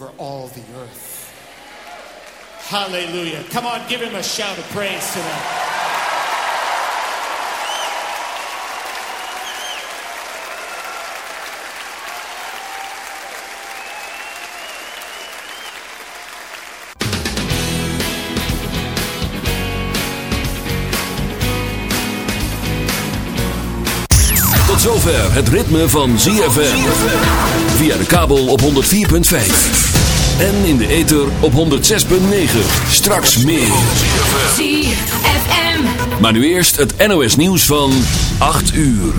over all the earth. Hallelujah. Come on, give Him a shout of praise tonight. Zover het ritme van ZFM. Via de kabel op 104.5. En in de ether op 106.9. Straks meer. ZFM. Maar nu eerst het NOS nieuws van 8 uur.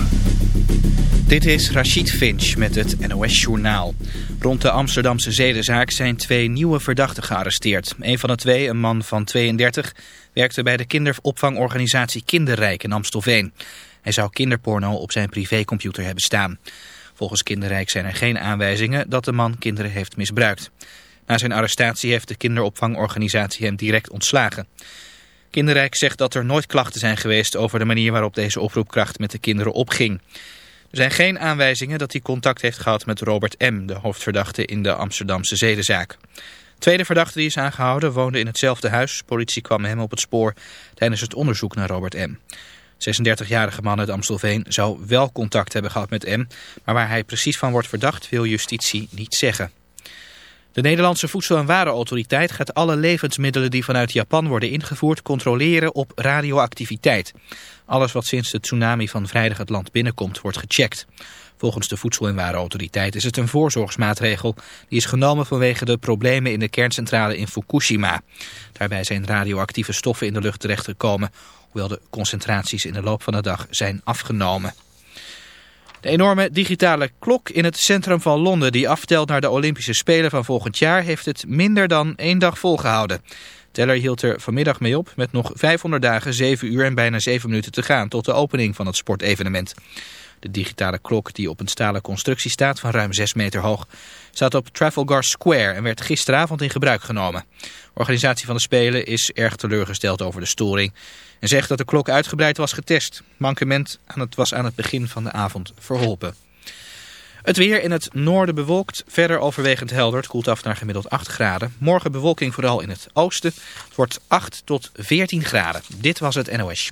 Dit is Rachid Finch met het NOS Journaal. Rond de Amsterdamse zedenzaak zijn twee nieuwe verdachten gearresteerd. Een van de twee, een man van 32, werkte bij de kinderopvangorganisatie Kinderrijk in Amstelveen. Hij zou kinderporno op zijn privécomputer hebben staan. Volgens Kinderrijk zijn er geen aanwijzingen dat de man kinderen heeft misbruikt. Na zijn arrestatie heeft de kinderopvangorganisatie hem direct ontslagen. Kinderrijk zegt dat er nooit klachten zijn geweest over de manier waarop deze oproepkracht met de kinderen opging. Er zijn geen aanwijzingen dat hij contact heeft gehad met Robert M., de hoofdverdachte in de Amsterdamse zedenzaak. tweede verdachte die is aangehouden woonde in hetzelfde huis. Politie kwam hem op het spoor tijdens het onderzoek naar Robert M. 36-jarige man uit Amstelveen zou wel contact hebben gehad met M, maar waar hij precies van wordt verdacht wil justitie niet zeggen. De Nederlandse Voedsel- en Warenautoriteit gaat alle levensmiddelen die vanuit Japan worden ingevoerd controleren op radioactiviteit. Alles wat sinds de tsunami van vrijdag het land binnenkomt wordt gecheckt. Volgens de Voedsel- en Warenautoriteit is het een voorzorgsmaatregel die is genomen vanwege de problemen in de kerncentrale in Fukushima. Daarbij zijn radioactieve stoffen in de lucht terechtgekomen hoewel de concentraties in de loop van de dag zijn afgenomen. De enorme digitale klok in het centrum van Londen die aftelt naar de Olympische Spelen van volgend jaar heeft het minder dan één dag volgehouden. Teller hield er vanmiddag mee op met nog 500 dagen, 7 uur en bijna 7 minuten te gaan tot de opening van het sportevenement. De digitale klok die op een stalen constructie staat van ruim 6 meter hoog staat op Trafalgar Square en werd gisteravond in gebruik genomen. De organisatie van de Spelen is erg teleurgesteld over de storing en zegt dat de klok uitgebreid was getest. Mankement aan het was aan het begin van de avond verholpen. Het weer in het noorden bewolkt, verder overwegend helder. Het koelt af naar gemiddeld 8 graden. Morgen bewolking vooral in het oosten. Het wordt 8 tot 14 graden. Dit was het NOS.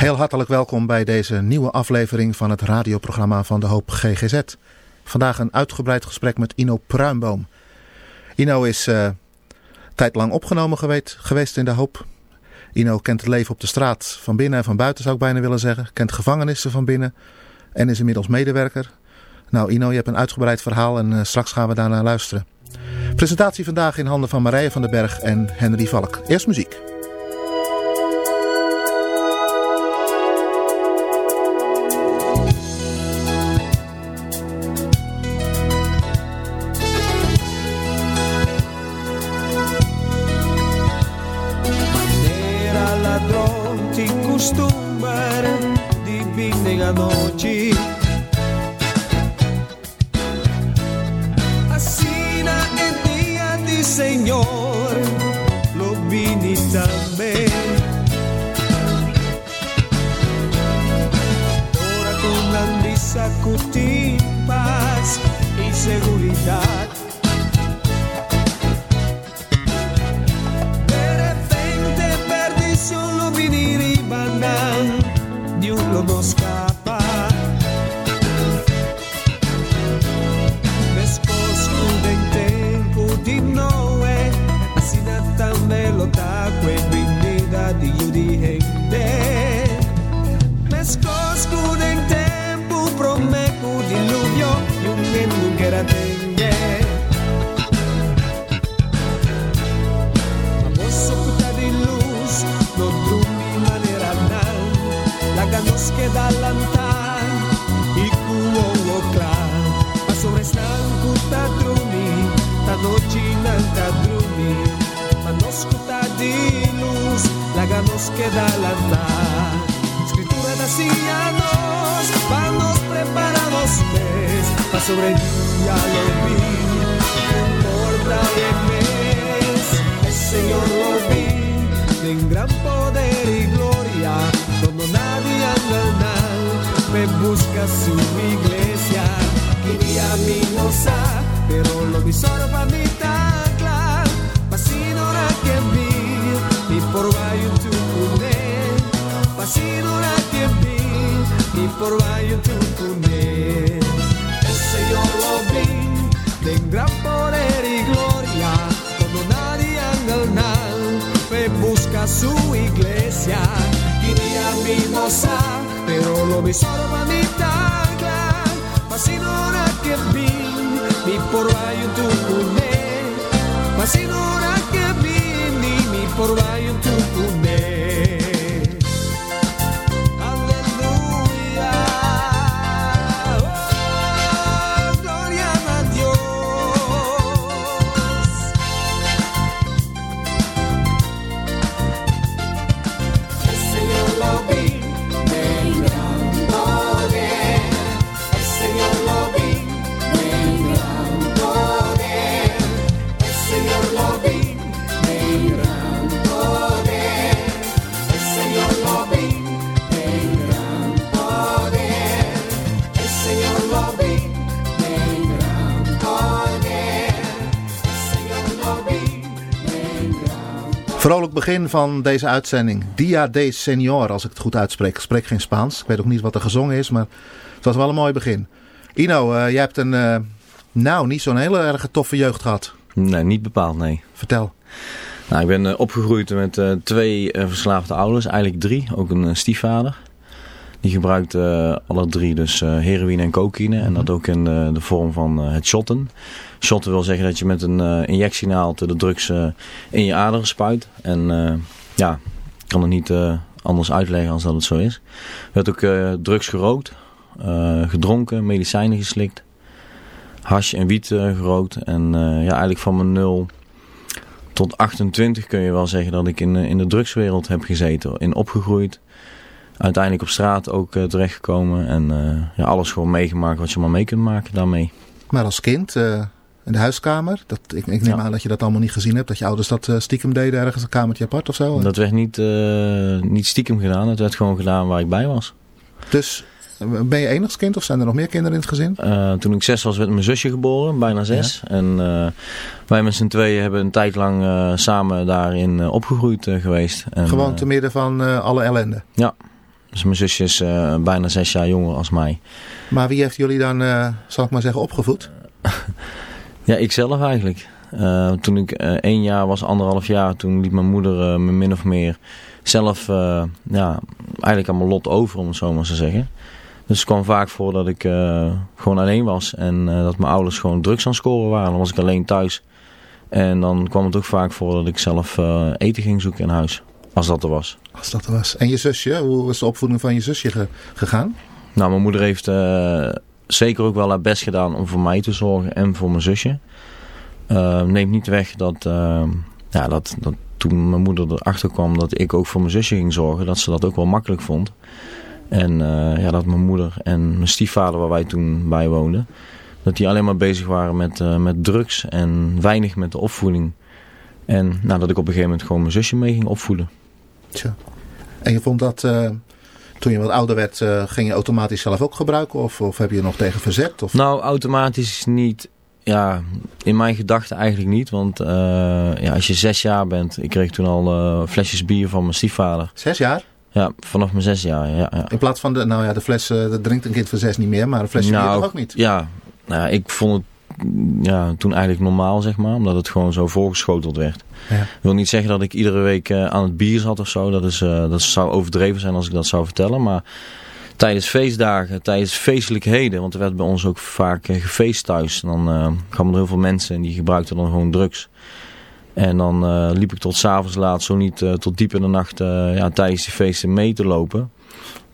Heel hartelijk welkom bij deze nieuwe aflevering van het radioprogramma van De Hoop GGZ. Vandaag een uitgebreid gesprek met Ino Pruimboom. Ino is uh, tijdlang opgenomen geweest, geweest in De Hoop. Ino kent het leven op de straat van binnen en van buiten zou ik bijna willen zeggen. Kent gevangenissen van binnen en is inmiddels medewerker. Nou Ino, je hebt een uitgebreid verhaal en uh, straks gaan we daarnaar luisteren. Presentatie vandaag in handen van Marije van den Berg en Henry Valk. Eerst muziek. sacudir paz y seguridad. dall'antan il cuo clan a sovrastanku ta drumi ta noćina ta drumi ma nosku ta dilus laga noske dall'antan scrittura da sillanos vamos preparados mes. Pa sobre ya lo vi importa bien mes el señor lo vi en gran poder y gloria cuando nadie anda me busca su iglesia, quería mi pero lo risolva mi tacla, pasinora che vi, mi porvaio tu pune, pasinora che vi, mi porvaio tu pune. El Señor lo vi, de gran poder y gloria, cuando nadie anda me busca su iglesia, quería mi però l'ho disarmani taglia, ma sinora che vi mi porvai un tuo me, ma sinora che vi mi porvai un begin van deze uitzending. Dia de Senor, als ik het goed uitspreek. Ik spreek geen Spaans. Ik weet ook niet wat er gezongen is, maar het was wel een mooi begin. Ino, uh, jij hebt een, uh, nou, niet zo'n hele erg toffe jeugd gehad. Nee, niet bepaald, nee. Vertel. Nou, ik ben uh, opgegroeid met twee verslaafde ouders, eigenlijk drie. Ook een stiefvader. Die gebruikte alle drie dus heroïne en cocaïne. En dat ook in de vorm van het shotten. Shotten wil zeggen dat je met een injectienaald de drugs in je aderen spuit. En ja, ik kan het niet anders uitleggen als dat het zo is. Er werd ook drugs gerookt, gedronken, medicijnen geslikt. Hash en wiet gerookt. En ja, eigenlijk van mijn 0 tot 28 kun je wel zeggen dat ik in, in de drugswereld heb gezeten. In opgegroeid. Uiteindelijk op straat ook terechtgekomen. En ja, alles gewoon meegemaakt wat je maar mee kunt maken daarmee. Maar als kind in de huiskamer. Dat, ik, ik neem aan dat je dat allemaal niet gezien hebt. Dat je ouders dat stiekem deden ergens een kamertje apart of zo. Dat werd niet, niet stiekem gedaan. Het werd gewoon gedaan waar ik bij was. Dus ben je enigskind of zijn er nog meer kinderen in het gezin? Uh, toen ik zes was werd mijn zusje geboren. Bijna zes. Ja. En wij met z'n tweeën hebben een tijd lang samen daarin opgegroeid geweest. En, gewoon te midden van alle ellende? Ja. Dus mijn zusje is bijna zes jaar jonger als mij. Maar wie heeft jullie dan, zal ik maar zeggen, opgevoed? Ja, ik zelf eigenlijk. Uh, toen ik uh, één jaar was, anderhalf jaar, toen liet mijn moeder uh, me min of meer zelf ja, eigenlijk aan mijn lot over, om het zo maar te zeggen. Dus het kwam vaak voor dat ik gewoon alleen was en dat mijn ouders gewoon drugs aan het scoren waren. Dan was ik alleen thuis. En dan kwam het ook vaak voor dat ik zelf eten ging zoeken in huis. Als dat er was. Als dat er was. En je zusje, hoe was de opvoeding van je zusje ge gegaan? Nou, mijn moeder heeft zeker ook wel haar best gedaan om voor mij te zorgen en voor mijn zusje. Uh, neemt niet weg dat, uh, ja, dat, dat toen mijn moeder erachter kwam dat ik ook voor mijn zusje ging zorgen, dat ze dat ook wel makkelijk vond. En uh, ja, dat mijn moeder en mijn stiefvader, waar wij toen bij woonden, dat die alleen maar bezig waren met, met drugs en weinig met de opvoeding. En nou, dat ik op een gegeven moment gewoon mijn zusje mee ging opvoeden. Tja. En je vond dat toen je wat ouder werd, uh, ging je automatisch zelf ook gebruiken? Of, of heb je er nog tegen verzet? Of? Nou, automatisch niet. Ja, in mijn gedachten eigenlijk niet. Want uh, ja, als je zes jaar bent... Ik kreeg toen al flesjes bier van mijn stiefvader. Zes jaar? Ja, vanaf mijn zes jaar, ja. ja. In plaats van de... Nou ja, de fles... dat drinkt een kind van zes niet meer. Maar een flesje nou, bier ook niet? Ja, nou, ik vond het ja, toen eigenlijk normaal, zeg maar. Omdat het gewoon zo voorgeschoteld werd. Ja. Ik wil niet zeggen dat ik iedere week uh, aan het bier zat of zo. Dat, is, uh, dat zou overdreven zijn als ik dat zou vertellen. Maar tijdens feestdagen, tijdens feestelijkheden. Want er werd bij ons ook vaak uh, gefeest thuis. Dan kwamen er heel veel mensen en die gebruikten dan gewoon drugs. En dan liep ik tot s'avonds laat, zo niet tot diep in de nacht ja, tijdens die feesten mee te lopen.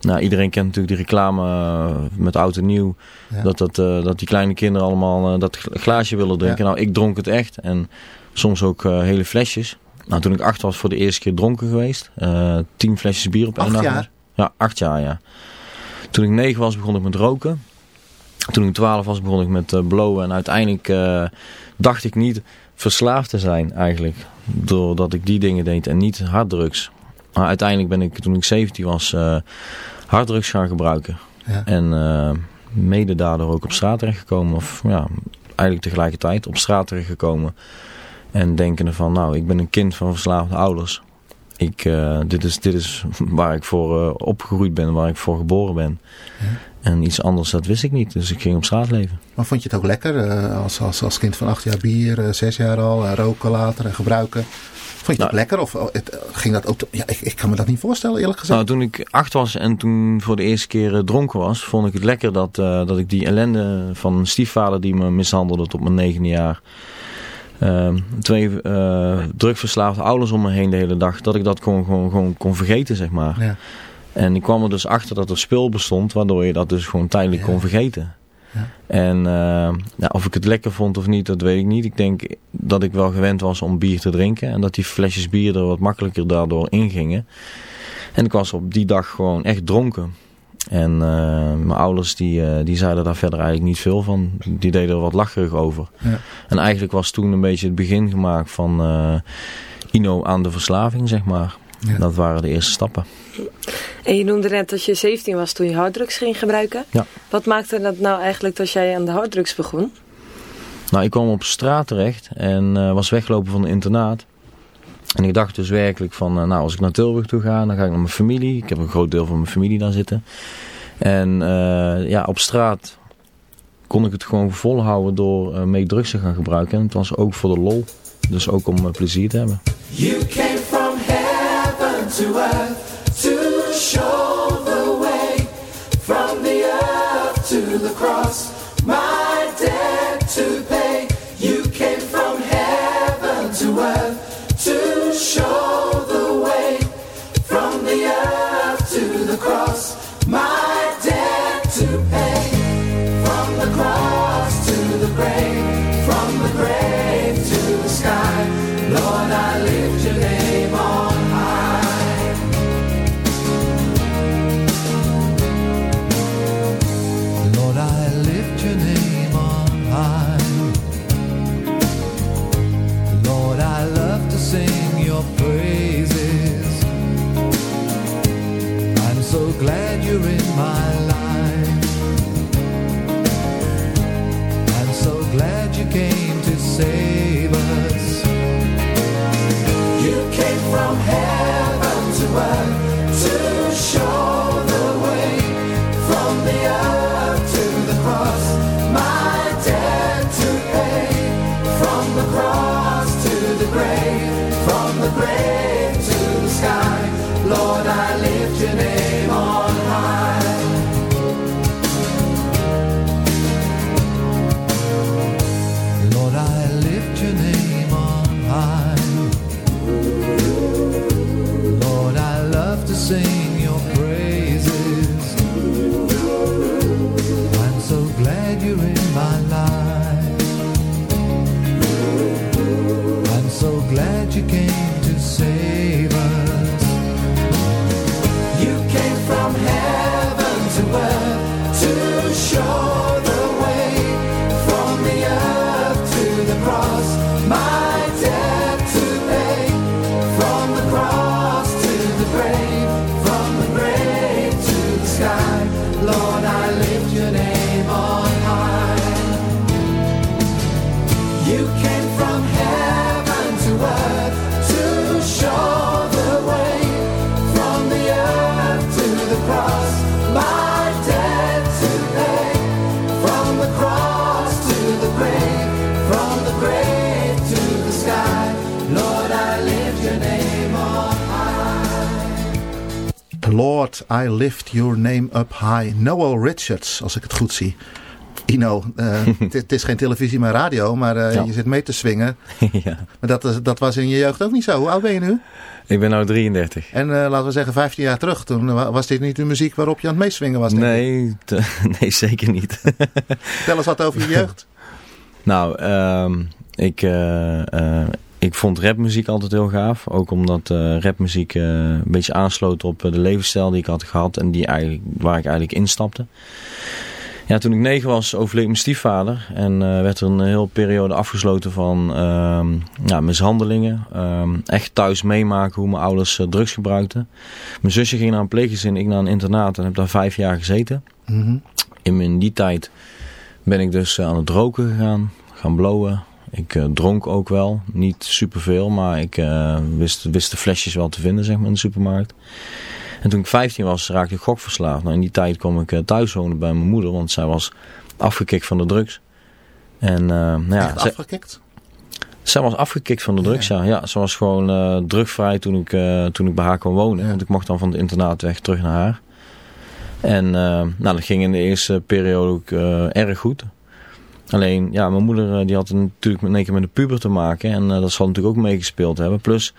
Nou, iedereen kent natuurlijk die reclame met oud en nieuw. Ja. Dat, dat, dat die kleine kinderen allemaal dat glaasje willen drinken. Ja. Nou, ik dronk het echt. En soms ook hele flesjes. Nou, toen ik acht was voor de eerste keer dronken geweest. tien flesjes bier op één dag. Jaar? Ja, acht jaar, ja. Toen ik negen was, begon ik met roken. Toen ik twaalf was, begon ik met blowen. En uiteindelijk dacht ik niet verslaafd te zijn eigenlijk. Doordat ik die dingen deed en niet harddrugs. Maar uiteindelijk ben ik, toen ik 17 was, uh, harddrugs gaan gebruiken. Ja. En uh, mede daardoor ook op straat terechtgekomen. Of ja, eigenlijk tegelijkertijd op straat terechtgekomen. En denkende van, nou, ik ben een kind van verslaafde ouders. Ik, uh, dit, is, dit is waar ik voor opgegroeid ben, waar ik voor geboren ben. Ja. En iets anders, dat wist ik niet. Dus ik ging op straat leven. Maar vond je het ook lekker? Uh, als, als, als kind van acht jaar bier, zes jaar al, roken later en gebruiken. Vond je het nou, lekker? Of het, ging dat ook... Ja, ik, ik kan me dat niet voorstellen eerlijk gezegd. Nou, toen ik acht was en toen voor de eerste keer dronken was, vond ik het lekker dat, dat ik die ellende van een stiefvader die me mishandelde tot mijn negende jaar... Ehm, twee drugverslaafde ouders om me heen de hele dag, dat ik dat gewoon, gewoon, gewoon kon vergeten, zeg maar. Ja. En ik kwam er dus achter dat er spul bestond, waardoor je dat dus gewoon tijdelijk Ja. kon vergeten. Ja. En uh, ja, of ik het lekker vond of niet, dat weet ik niet. Ik denk dat ik wel gewend was om bier te drinken. En dat die flesjes bier er wat makkelijker daardoor ingingen. En ik was op die dag gewoon echt dronken. En uh, mijn ouders die, uh, die zeiden daar verder eigenlijk niet veel van. Die deden er wat lacherig over. Ja. En eigenlijk was toen een beetje het begin gemaakt van uh, Ino aan de verslaving, zeg maar. Ja. Dat waren de eerste stappen. En je noemde net dat je 17 was toen je harddrugs ging gebruiken. Ja. Wat maakte dat nou eigenlijk dat jij aan de harddrugs begon? Nou, ik kwam op straat terecht en uh, was weggelopen van een internaat. En ik dacht dus werkelijk van, uh, nou als ik naar Tilburg toe ga, dan ga ik naar mijn familie. Ik heb een groot deel van mijn familie daar zitten. En uh, ja, op straat kon ik het gewoon volhouden door mee drugs te gaan gebruiken. En het was ook voor de lol. Dus ook om plezier te hebben. You came from heaven to earth heaven I lift your name up high. Noel Richards, als ik het goed zie. Ino, uh, het is geen televisie maar radio, maar uh, ja. je zit mee te swingen. ja. Maar dat, dat was in je jeugd ook niet zo. Hoe oud ben je nu? Ik ben nu 33. En uh, laten we zeggen 15 jaar terug, toen was dit niet de muziek waarop je aan het meeswingen was? Nee, nee, zeker niet. Vertel eens wat over je jeugd. nou, um, ik, ik vond rapmuziek altijd heel gaaf. Ook omdat uh, rapmuziek uh, een beetje aansloot op de levensstijl die ik had gehad en die eigenlijk, waar ik eigenlijk instapte. Ja, toen ik negen was overleed mijn stiefvader en uh, werd er een hele periode afgesloten van ja, mishandelingen. echt thuis meemaken hoe mijn ouders drugs gebruikten. Mijn zusje ging naar een pleeggezin, ik naar een internaat en heb daar vijf jaar gezeten. Mm -hmm. in, in die tijd ben ik dus aan het roken gegaan, gaan blowen. Ik uh, dronk ook wel. Niet superveel, maar ik uh, wist, wist de flesjes wel te vinden zeg maar, in de supermarkt. En toen ik 15 was, raakte ik gokverslaafd. Nou, in die tijd kwam ik uh, thuis wonen bij mijn moeder, want zij was afgekikt van de drugs. En, nou ja, Echt afgekikt? Zij was afgekikt van de drugs, ja. ja. ja ze was gewoon drugvrij toen ik, toen ik bij haar kwam wonen. Ja. Want ik mocht dan van het internaat weg terug naar haar. En nou, dat ging in de eerste periode ook erg goed. Alleen, ja, mijn moeder die had natuurlijk met een keer met de puber te maken. En uh, dat zal natuurlijk ook meegespeeld hebben. Plus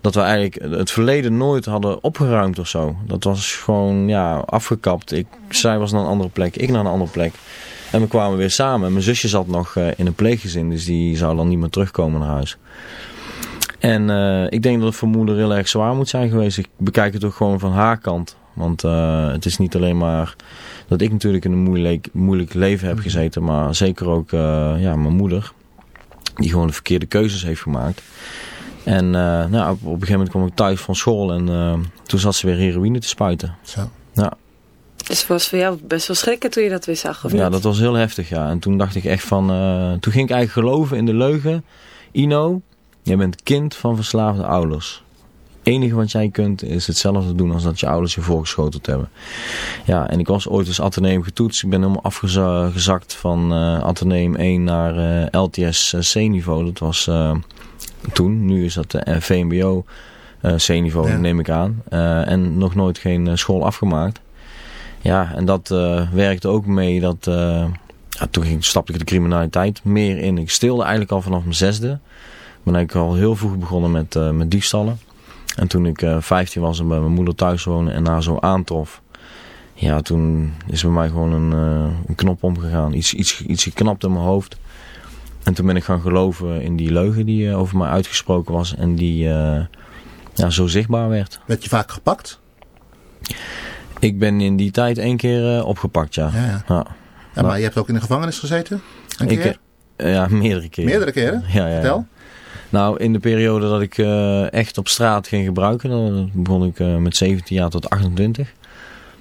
dat we eigenlijk het verleden nooit hadden opgeruimd of zo. Dat was gewoon, ja, afgekapt. Ik, zij was naar een andere plek, ik naar een andere plek. En we kwamen weer samen. Mijn zusje zat nog uh, in een pleeggezin, dus die zou dan niet meer terugkomen naar huis. En ik denk dat het voor moeder heel erg zwaar moet zijn geweest. Ik bekijk het ook gewoon van haar kant. Want het is niet alleen maar dat ik natuurlijk in een moeilijk, moeilijk leven heb gezeten. Maar zeker ook uh, ja, mijn moeder. Die gewoon de verkeerde keuzes heeft gemaakt. En uh, nou, op, op, een gegeven moment kwam ik thuis van school. En uh, toen zat ze weer heroïne te spuiten. Zo. Ja. Dus het was voor jou best wel schrikken toen je dat weer zag, of Ja, niet? dat was heel heftig, ja. En toen dacht ik echt van... toen ging ik eigenlijk geloven in de leugen. Ino, jij bent kind van verslaafde ouders enige wat jij kunt is hetzelfde doen als dat je ouders je voorgeschoteld hebben. Ja, en ik was ooit eens Atheneum getoetst. Ik ben helemaal afgezakt van uh, Atheneum 1 naar uh, LTS C-niveau. Dat was uh, toen. Nu is dat de VMBO C-niveau, ja. neem ik aan. en nog nooit geen school afgemaakt. Ja, en dat werkte ook mee dat... ja, toen ging, stapte ik de criminaliteit meer in. Ik stilde eigenlijk al vanaf mijn zesde. Ben ik al heel vroeg begonnen met, met diefstallen. En toen ik uh, 15 was en bij mijn moeder thuis woonde en haar zo aantrof. Ja, toen is bij mij gewoon een, uh, een knop omgegaan. Iets, iets, iets geknapt in mijn hoofd. En toen ben ik gaan geloven in die leugen die uh, over mij uitgesproken was. En die ja, zo zichtbaar werd. Werd je vaak gepakt? Ik ben in die tijd één keer opgepakt, ja. Ja, ja. ja. ja maar je hebt ook in de gevangenis gezeten? Een ik, keer? ja, meerdere keren. Meerdere keren? Ja, ja. Vertel. Nou, in de periode dat ik uh, echt op straat ging gebruiken, dan begon ik uh, met 17 jaar tot 28.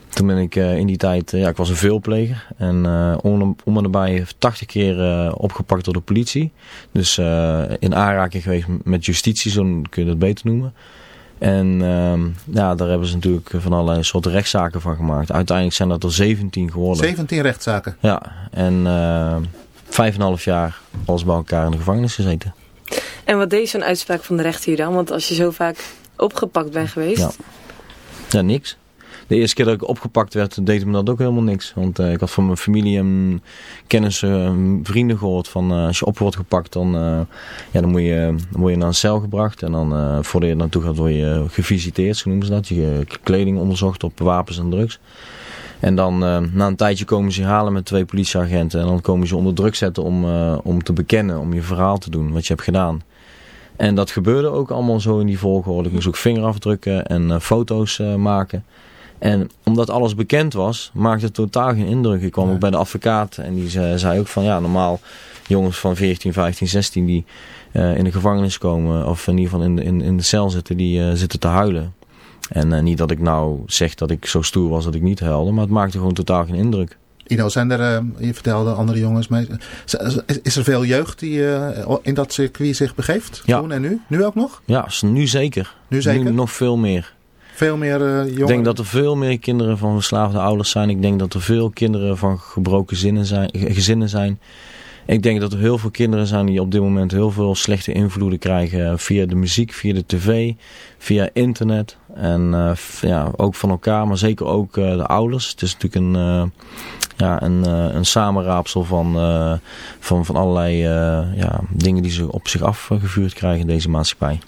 Toen ben ik uh, in die tijd, ja, ik was een veelpleger. En om, om en nabij 80 keer opgepakt door de politie. Dus in aanraking geweest met justitie, zo kun je dat beter noemen. En ehm, ja, daar hebben ze natuurlijk van allerlei soorten rechtszaken van gemaakt. Uiteindelijk zijn dat er 17 geworden. 17 rechtszaken? Ja, en vijf en half jaar alles bij elkaar in de gevangenis gezeten. En wat deed zo'n uitspraak van de rechter hier dan? Want als je zo vaak opgepakt bent geweest... Ja, ja niks. De eerste keer dat ik opgepakt werd, deed me dat ook helemaal niks. Want uh, ik had van mijn familie en kennissen, en vrienden gehoord van uh, als je op wordt gepakt, dan, ja, dan, moet je, dan word je naar een cel gebracht. En dan voordat je naartoe gaat, word je gevisiteerd, zo noemen ze dat. Je kleding onderzocht op wapens en drugs. En dan na een tijdje komen ze halen met twee politieagenten. En dan komen ze onder druk zetten om, om te bekennen, om je verhaal te doen, wat je hebt gedaan. En dat gebeurde ook allemaal zo in die volgorde. Ik moest ook vingerafdrukken en uh, foto's maken. En omdat alles bekend was, maakte het totaal geen indruk. Ik kwam ook bij de advocaat en die zei, ook van ja, normaal jongens van 14, 15, 16 die in de gevangenis komen, of in ieder geval in de, in, in de cel zitten, die zitten te huilen. En niet dat ik nou zeg dat ik zo stoer was dat ik niet huilde, maar het maakte gewoon totaal geen indruk. Ino, zijn er, uh, je vertelde andere jongens, mee, is er veel jeugd die uh, in dat circuit zich begeeft? Ja. Toen en nu? Nu ook nog? Ja, nu zeker. Nu zeker? Nu nog veel meer. Veel meer jongen? Ik denk dat er veel meer kinderen van verslaafde ouders zijn. Ik denk dat er veel kinderen van gebroken zinnen zijn, gezinnen zijn. Ik denk dat er heel veel kinderen zijn die op dit moment heel veel slechte invloeden krijgen via de muziek, via de tv, via internet. En uh, ja, ook van elkaar, maar zeker ook uh, de ouders. Het is natuurlijk een, uh, ja, een, een samenraapsel van, van, van allerlei ja, dingen die ze op zich afgevuurd krijgen in deze maatschappij.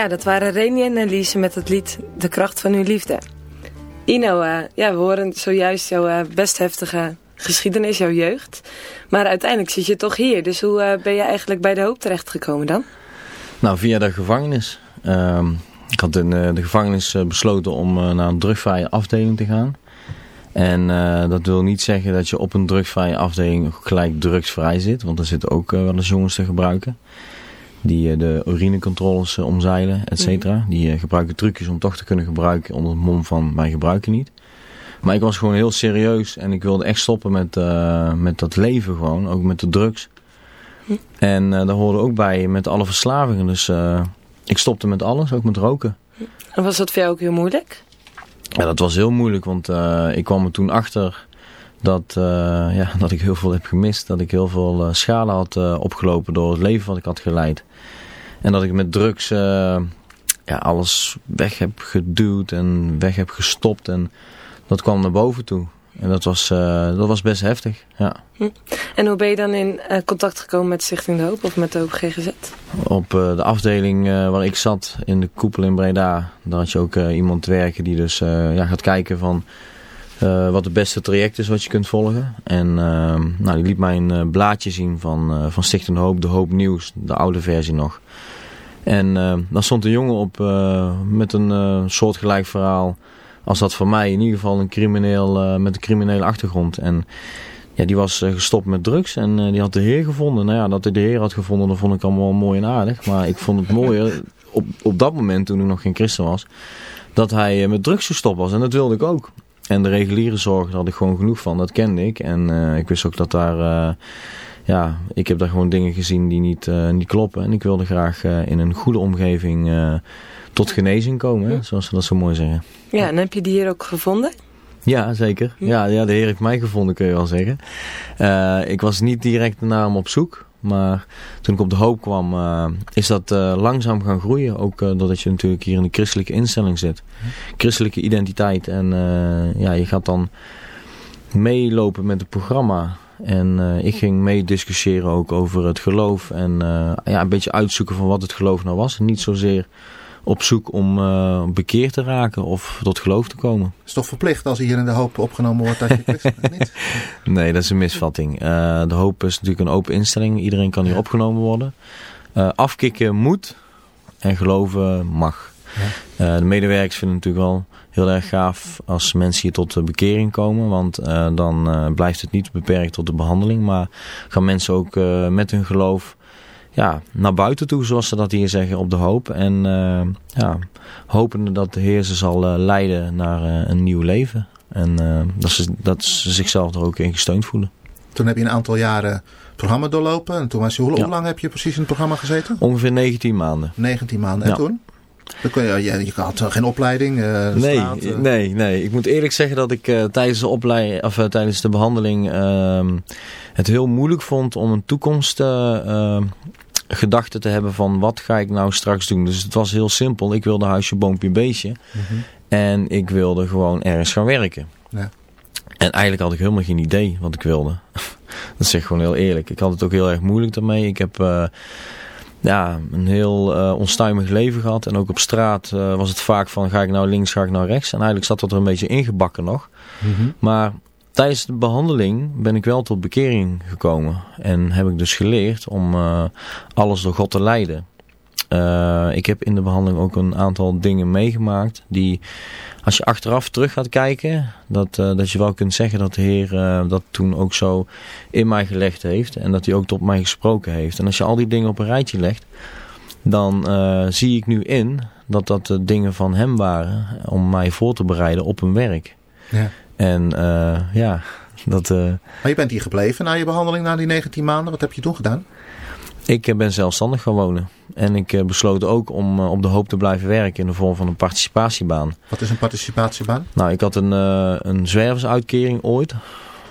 Ja, dat waren Reni en Elise met het lied De kracht van uw liefde. Ino, uh, ja, we horen zojuist jouw uh, best heftige geschiedenis, jouw jeugd. Maar uiteindelijk zit je toch hier. Dus hoe uh, ben je eigenlijk bij de hoop terechtgekomen dan? Nou, via de gevangenis. Ehm, ik had in de gevangenis besloten om naar een drugvrije afdeling te gaan. En dat wil niet zeggen dat je op een drugsvrije afdeling gelijk drugsvrij zit. Want er zitten ook wel eens jongens te gebruiken. Die de urinecontroles omzeilen, et cetera. Mhm. Die gebruiken trucjes om toch te kunnen gebruiken onder het mom van wij gebruiken niet. Maar ik was gewoon heel serieus en ik wilde echt stoppen met, met dat leven gewoon. Ook met de drugs. En uh, daar hoorde ook bij met alle verslavingen. Dus uh, ik stopte met alles, ook met roken. En was dat voor jou ook heel moeilijk? Ja, dat was heel moeilijk, want ik kwam er toen achter dat, ja, dat ik heel veel heb gemist. Dat ik heel veel schade had opgelopen door het leven wat ik had geleid. En dat ik met drugs ja, alles weg heb geduwd en weg heb gestopt. En dat kwam naar boven toe. En dat was, uh, dat was best heftig, ja. Hm. En hoe ben je dan in uh, contact gekomen met Stichting De Hoop of met de Hoop GGZ? Op uh, de afdeling waar ik zat, in de koepel in Breda, daar had je ook iemand werken die dus ja, gaat kijken van wat het beste traject is wat je kunt volgen. En nou, die liet mij een blaadje zien van, van Stichting Hoop, De Hoop Nieuws, de oude versie nog. En daar stond een jongen op met een soortgelijk verhaal als dat voor mij in ieder geval een crimineel uh, met een criminele achtergrond. En ja, die was uh, gestopt met drugs en uh, die had de Heer gevonden. Nou ja, dat hij de Heer had gevonden, dat vond ik allemaal mooi en aardig. Maar ik vond het mooier op, op dat moment, toen ik nog geen christen was, dat hij met drugs gestopt was. En dat wilde ik ook. En de reguliere zorg, daar had ik gewoon genoeg van, dat kende ik. En ik wist ook dat daar ja, ik heb daar gewoon dingen gezien die niet, uh, niet kloppen. En ik wilde graag in een goede omgeving tot genezing komen, zoals ze dat zo mooi zeggen. Ja, en heb je die hier ook gevonden? Ja, zeker. Ja, ja de Heer heeft mij gevonden, kun je wel zeggen. ik was niet direct naar hem op zoek. Maar toen ik op de hoop kwam, is dat langzaam gaan groeien. Ook doordat je natuurlijk hier in de christelijke instelling zit. Christelijke identiteit. En ja, je gaat dan meelopen met het programma. En ik ging mee discussiëren ook over het geloof. En ja, een beetje uitzoeken van wat het geloof nou was. Niet zozeer op zoek om uh, bekeerd te raken of tot geloof te komen. Het is toch verplicht als hier in de hoop opgenomen wordt dat je christen niet? Nee, dat is een misvatting. de hoop is natuurlijk een open instelling. Iedereen kan hier opgenomen worden. afkicken moet en geloven mag. Ja. de medewerkers vinden het natuurlijk wel heel erg gaaf als mensen hier tot de bekering komen. Want uh, dan uh, blijft het niet beperkt tot de behandeling. Maar gaan mensen ook uh, met hun geloof ja, naar buiten toe, zoals ze dat hier zeggen, op de hoop. En ja, hopende dat de Heer ze zal leiden naar een nieuw leven. En dat, ze, dat ze zichzelf er ook in gesteund voelen. Toen heb je een aantal jaren het programma doorlopen. En toen was je, hoe, ja. lang heb je precies in het programma gezeten? Ongeveer 19 maanden. 19 maanden. En ja. toen? Je, je had geen opleiding? Uh, nee, uh... nee, nee. Ik moet eerlijk zeggen dat ik uh, tijdens, de opleiding, of, tijdens de behandeling ehm, het heel moeilijk vond om een toekomst ehm, gedachte te hebben van wat ga ik nou straks doen. Dus het was heel simpel. Ik wilde huisje, boompje, beestje. Mm -hmm. En ik wilde gewoon ergens gaan werken. Ja. En eigenlijk had ik helemaal geen idee wat ik wilde. dat zeg ik gewoon heel eerlijk. Ik had het ook heel erg moeilijk daarmee. Ik heb ja, een heel uh, onstuimig leven gehad. En ook op straat uh, was het vaak van ga ik nou links, ga ik nou rechts. En eigenlijk zat dat er een beetje ingebakken nog. Mm -hmm. Maar tijdens de behandeling ben ik wel tot bekering gekomen. En heb ik dus geleerd om uh, alles door God te leiden. ik heb in de behandeling ook een aantal dingen meegemaakt die als je achteraf terug gaat kijken, dat, uh, dat je wel kunt zeggen dat de Heer uh, dat toen ook zo in mij gelegd heeft. En dat hij ook tot mij gesproken heeft. En als je al die dingen op een rijtje legt, dan uh, zie ik nu in dat dat de dingen van hem waren om mij voor te bereiden op een werk. Ja. En ja, dat... maar je bent hier gebleven na je behandeling, na die 19 maanden. Wat heb je toen gedaan? Ik ben zelfstandig gaan wonen. En ik besloot ook om op de hoop te blijven werken in de vorm van een participatiebaan. Wat is een participatiebaan? Nou, ik had een, uh, een zwerversuitkering ooit.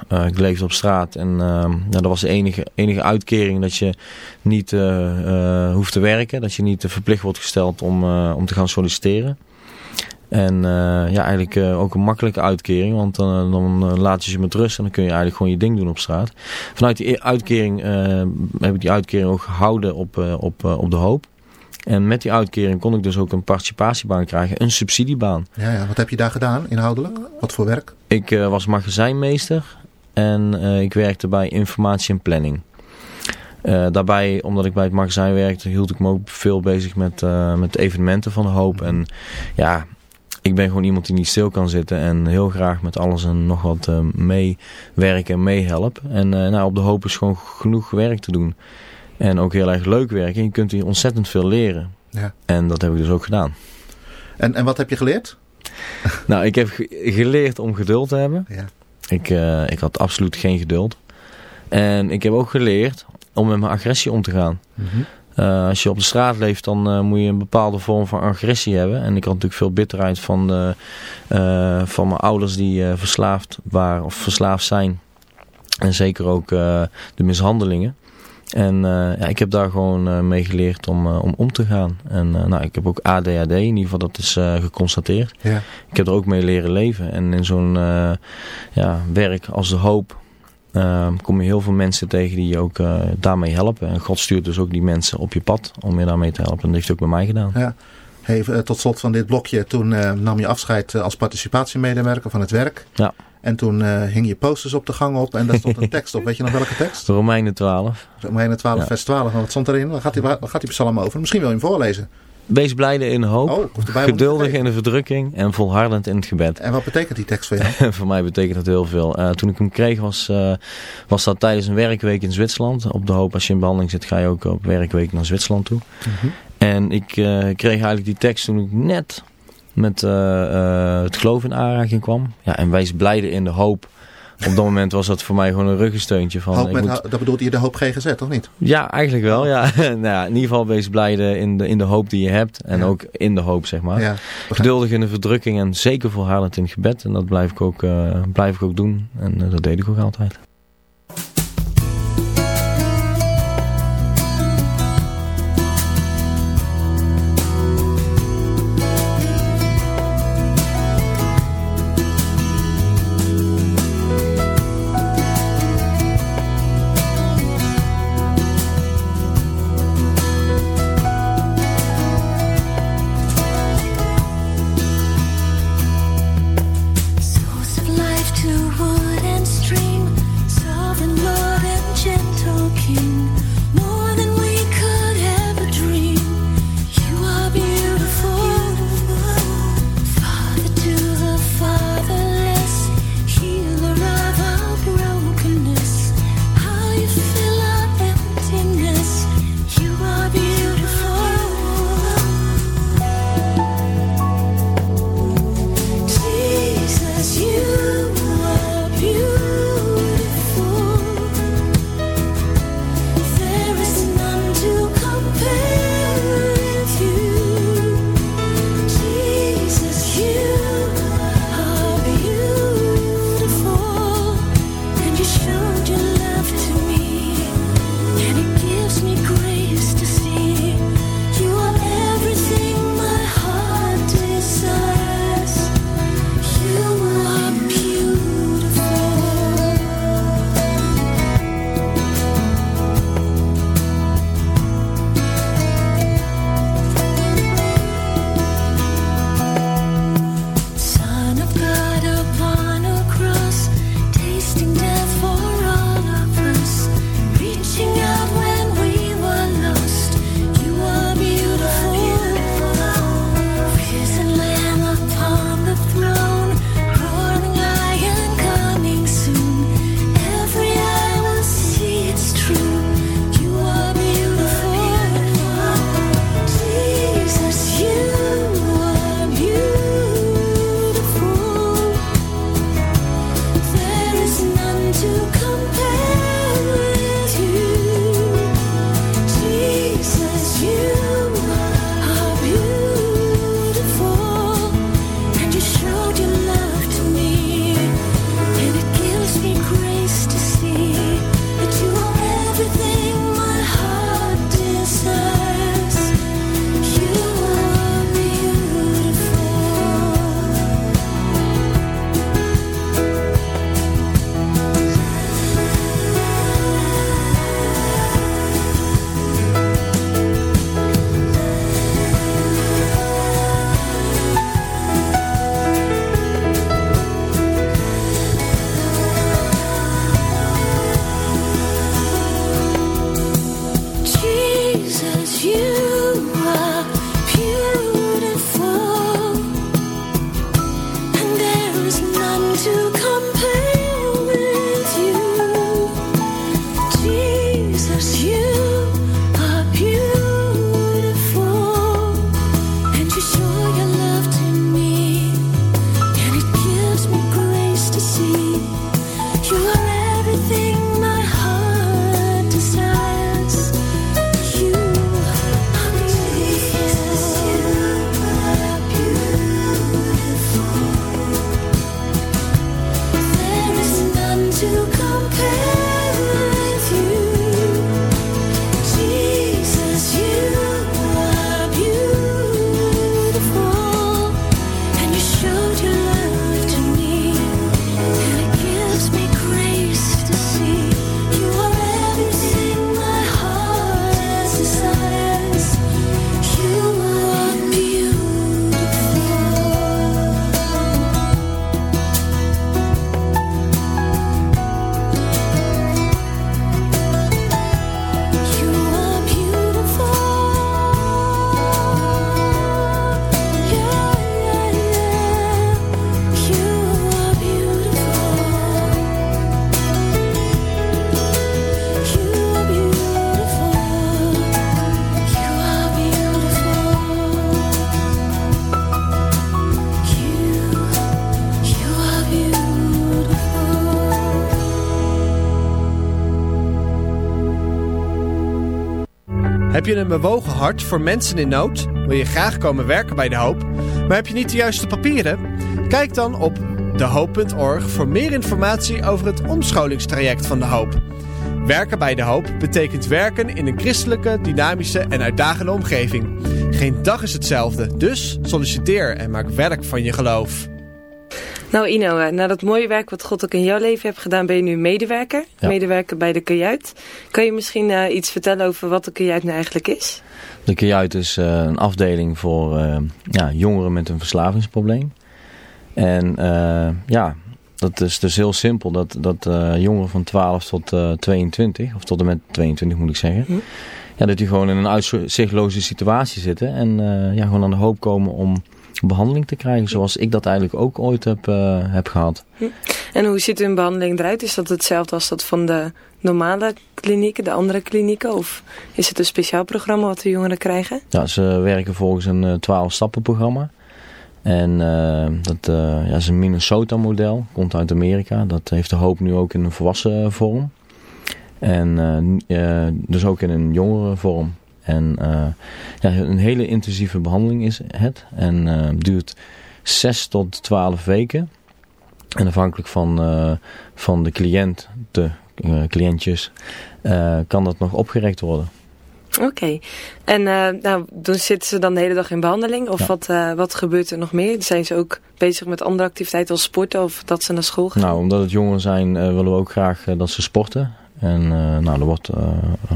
Uh, ik leefde op straat en uh, nou, dat was de enige, enige uitkering dat je niet hoeft te werken. Dat je niet verplicht wordt gesteld om, om te gaan solliciteren. En uh, ja, eigenlijk uh, ook een makkelijke uitkering, want dan, dan laat je ze met rust en dan kun je eigenlijk gewoon je ding doen op straat. Vanuit die uitkering uh, heb ik die uitkering ook gehouden op, op, op de hoop. En met die uitkering kon ik dus ook een participatiebaan krijgen, een subsidiebaan. Ja, ja. Wat heb je daar gedaan inhoudelijk? Wat voor werk? Ik was magazijnmeester en ik werkte bij informatie en planning. Uh, daarbij, omdat ik bij het magazijn werkte, hield ik me ook veel bezig met, met evenementen van de hoop. En ja, ik ben gewoon iemand die niet stil kan zitten en heel graag met alles en nog wat uh, meewerken en meehelp. En nou, op de hoop is gewoon genoeg werk te doen. En ook heel erg leuk werken. je kunt hier ontzettend veel leren. Ja. En dat heb ik dus ook gedaan. En, en wat heb je geleerd? nou, ik heb geleerd om geduld te hebben. Ja. Ik, uh, ik had absoluut geen geduld. En ik heb ook geleerd om met mijn agressie om te gaan. Mm uh, als je op de straat leeft, dan uh, moet je een bepaalde vorm van agressie hebben. En ik had natuurlijk veel bitterheid van, de, van mijn ouders die verslaafd waren of verslaafd zijn. En zeker ook de mishandelingen. En ja, ik heb daar gewoon mee geleerd om, om om te gaan. En nou, ik heb ook ADHD, in ieder geval dat is geconstateerd. Ja. Ik heb er ook mee leren leven. En in zo'n ja, werk als de hoop kom je heel veel mensen tegen die je ook daarmee helpen. En God stuurt dus ook die mensen op je pad om je daarmee te helpen. En dat heeft hij ook bij mij gedaan. Ja. Hey, tot slot van dit blokje, toen nam je afscheid als participatiemedewerker van het werk. Ja. En toen hing je posters op de gang op en daar stond een tekst op. Weet je nog welke tekst? Romeinen 12. Romeinen 12, ja. vers 12. En wat stond erin? Waar gaat, die, waar gaat die psalm over? Misschien wil je hem voorlezen. Wees blijde in de hoop, oh, geduldig in de verdrukking en volhardend in het gebed. En wat betekent die tekst voor jou? voor mij betekent dat heel veel. Uh, toen ik hem kreeg was, uh, was dat tijdens een werkweek in Zwitserland. Op de hoop als je in behandeling zit ga je ook op werkweek naar Zwitserland toe. Mm -hmm. En ik kreeg eigenlijk die tekst toen ik net met het geloof in aanraking kwam. Ja, en wees blijde in de hoop. Op dat moment was dat voor mij gewoon een ruggensteuntje. Van, met, moet... Dat bedoelt je de hoop GGZ, toch niet? Ja, eigenlijk wel. Ja. nou ja, in ieder geval wees blijde in de, in de hoop die je hebt. En ja. ook in de hoop, zeg maar. Ja, Geduldig in de verdrukking en zeker volhardend in het gebed. En dat blijf ik ook, uh, blijf ik ook doen. En uh, dat deed ik ook altijd. Heb je een bewogen hart voor mensen in nood? Wil je graag komen werken bij De Hoop? Maar heb je niet de juiste papieren? Kijk dan op dehoop.org voor meer informatie over het omscholingstraject van De Hoop. Werken bij De Hoop betekent werken in een christelijke, dynamische en uitdagende omgeving. Geen dag is hetzelfde, dus solliciteer en maak werk van je geloof. Nou Ino, eh, na dat mooie werk wat God ook in jouw leven hebt gedaan, ben je nu medewerker. Medewerker bij de Kajuit. Kan je misschien uh, iets vertellen over wat de Kajuit nu eigenlijk is? De Kajuit is uh, een afdeling voor ja, jongeren met een verslavingsprobleem. En ja, dat is dus heel simpel. Dat, dat jongeren van 12 tot 22, of tot en met 22 moet ik zeggen... Hm. Ja, dat die gewoon in een uitzichtloze situatie zitten. En ja, gewoon aan de hoop komen om behandeling te krijgen. Zoals ik dat eigenlijk ook ooit heb, uh, heb gehad. Hm. En hoe ziet hun behandeling eruit? Is dat hetzelfde als dat van de normale klinieken, de andere klinieken? Of is het een speciaal programma wat de jongeren krijgen? Ja, ze werken volgens een 12 stappen programma. En uh, dat uh, ja, is een Minnesota model, komt uit Amerika. Dat heeft de hoop nu ook in een volwassen vorm. En dus ook in een jongere vorm. En uh, ja, een hele intensieve behandeling is het. En uh, duurt 6 tot 12 weken. En afhankelijk van, uh, van de cliënt, de cliëntjes, kan dat nog opgerekt worden. Oké. Okay. En nou, dan zitten ze dan de hele dag in behandeling? Of ja. wat, wat gebeurt er nog meer? Zijn ze ook bezig met andere activiteiten als sporten of dat ze naar school gaan? Nou, omdat het jongeren zijn willen we ook graag dat ze sporten. En uh, nou, er wordt uh,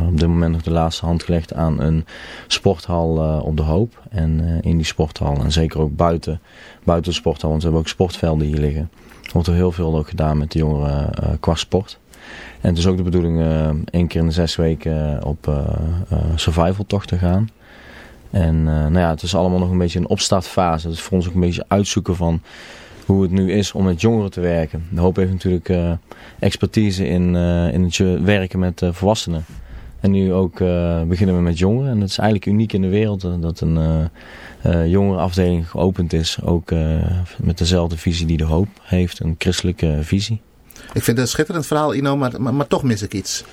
op dit moment nog de laatste hand gelegd aan een sporthal uh, op de Hoop. En in die sporthal, en zeker ook buiten, buiten de sporthal, want we hebben ook sportvelden hier liggen. Wordt er heel veel ook gedaan met de jongeren qua sport. En het is ook de bedoeling één keer in de zes weken op survival tocht te gaan. En nou ja, het is allemaal nog een beetje een opstartfase. Dus voor ons ook een beetje uitzoeken van hoe het nu is om met jongeren te werken. De Hoop heeft natuurlijk uh, expertise in, uh, in het werken met uh, volwassenen. En nu ook beginnen we met jongeren. En dat is eigenlijk uniek in de wereld dat een jongerenafdeling geopend is. Ook met dezelfde visie die de Hoop heeft, een christelijke visie. Ik vind het een schitterend verhaal, Ino, maar, maar, maar toch mis ik iets.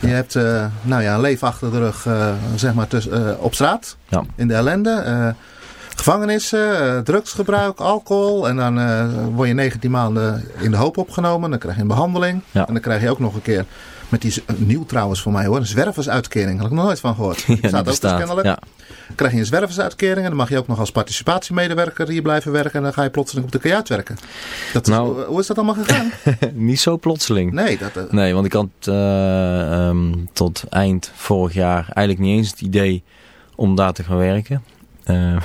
Je hebt nou ja, een leven achter de rug zeg maar tussen, op straat, ja. in de ellende gevangenissen, uh, drugsgebruik, alcohol. En dan uh, word je 19 maanden in de hoop opgenomen. Dan krijg je een behandeling. En dan krijg je ook nog een keer, met die, nieuw trouwens voor mij hoor, een zwerversuitkering. Daar heb ik nog nooit van gehoord. Ja, staat ook dus kennelijk. Ja. Dan krijg je een zwerversuitkering en dan mag je ook nog als participatiemedewerker hier blijven werken. En dan ga je plotseling op de kajuit werken. Dat is, Nou- hoe is dat allemaal gegaan? Niet zo plotseling. Nee, dat, uh, Nee, want ik had eh, ehm, tot eind vorig jaar eigenlijk niet eens het idee om daar te gaan werken. Eh,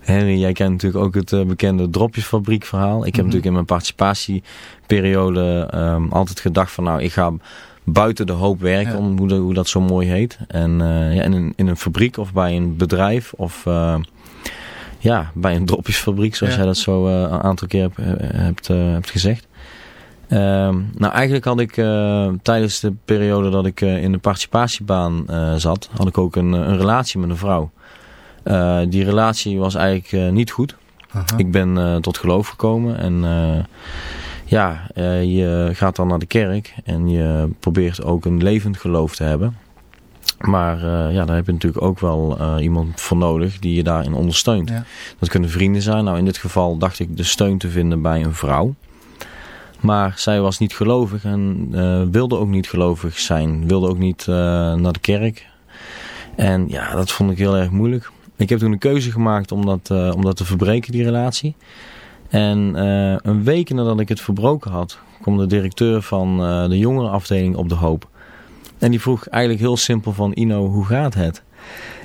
Henry, jij kent natuurlijk ook het eh, bekende dropjesfabriek verhaal. Ik heb Mhm. natuurlijk in mijn participatieperiode ehm, altijd gedacht van nou, ik ga buiten de hoop werken, Ja. om hoe, dat, hoe dat zo mooi heet. En eh, ja, in, een, in een fabriek of bij een bedrijf of ja, bij een dropjesfabriek, zoals Ja. jij dat zo een aantal keer hebt, hebt, hebt gezegd. Ehm, nou, eigenlijk had ik tijdens de periode dat ik in de participatiebaan zat, had ik ook een, een relatie met een vrouw. Eh, die relatie was eigenlijk eh, niet goed. Aha. Ik ben eh, tot geloof gekomen en ja, je gaat dan naar de kerk en je probeert ook een levend geloof te hebben. Maar ja, daar heb je natuurlijk ook wel iemand voor nodig die je daarin ondersteunt. Ja. Dat kunnen vrienden zijn. Nou, in dit geval dacht ik de steun te vinden bij een vrouw. Maar zij was niet gelovig en wilde ook niet gelovig zijn. Wilde ook niet naar de kerk. En ja, dat vond ik heel erg moeilijk. Ik heb toen een keuze gemaakt om dat, eh, om dat te verbreken, die relatie. En eh, een week nadat ik het verbroken had, kwam de directeur van eh, de jongerenafdeling op de hoop. En die vroeg eigenlijk heel simpel van Ino, hoe gaat het?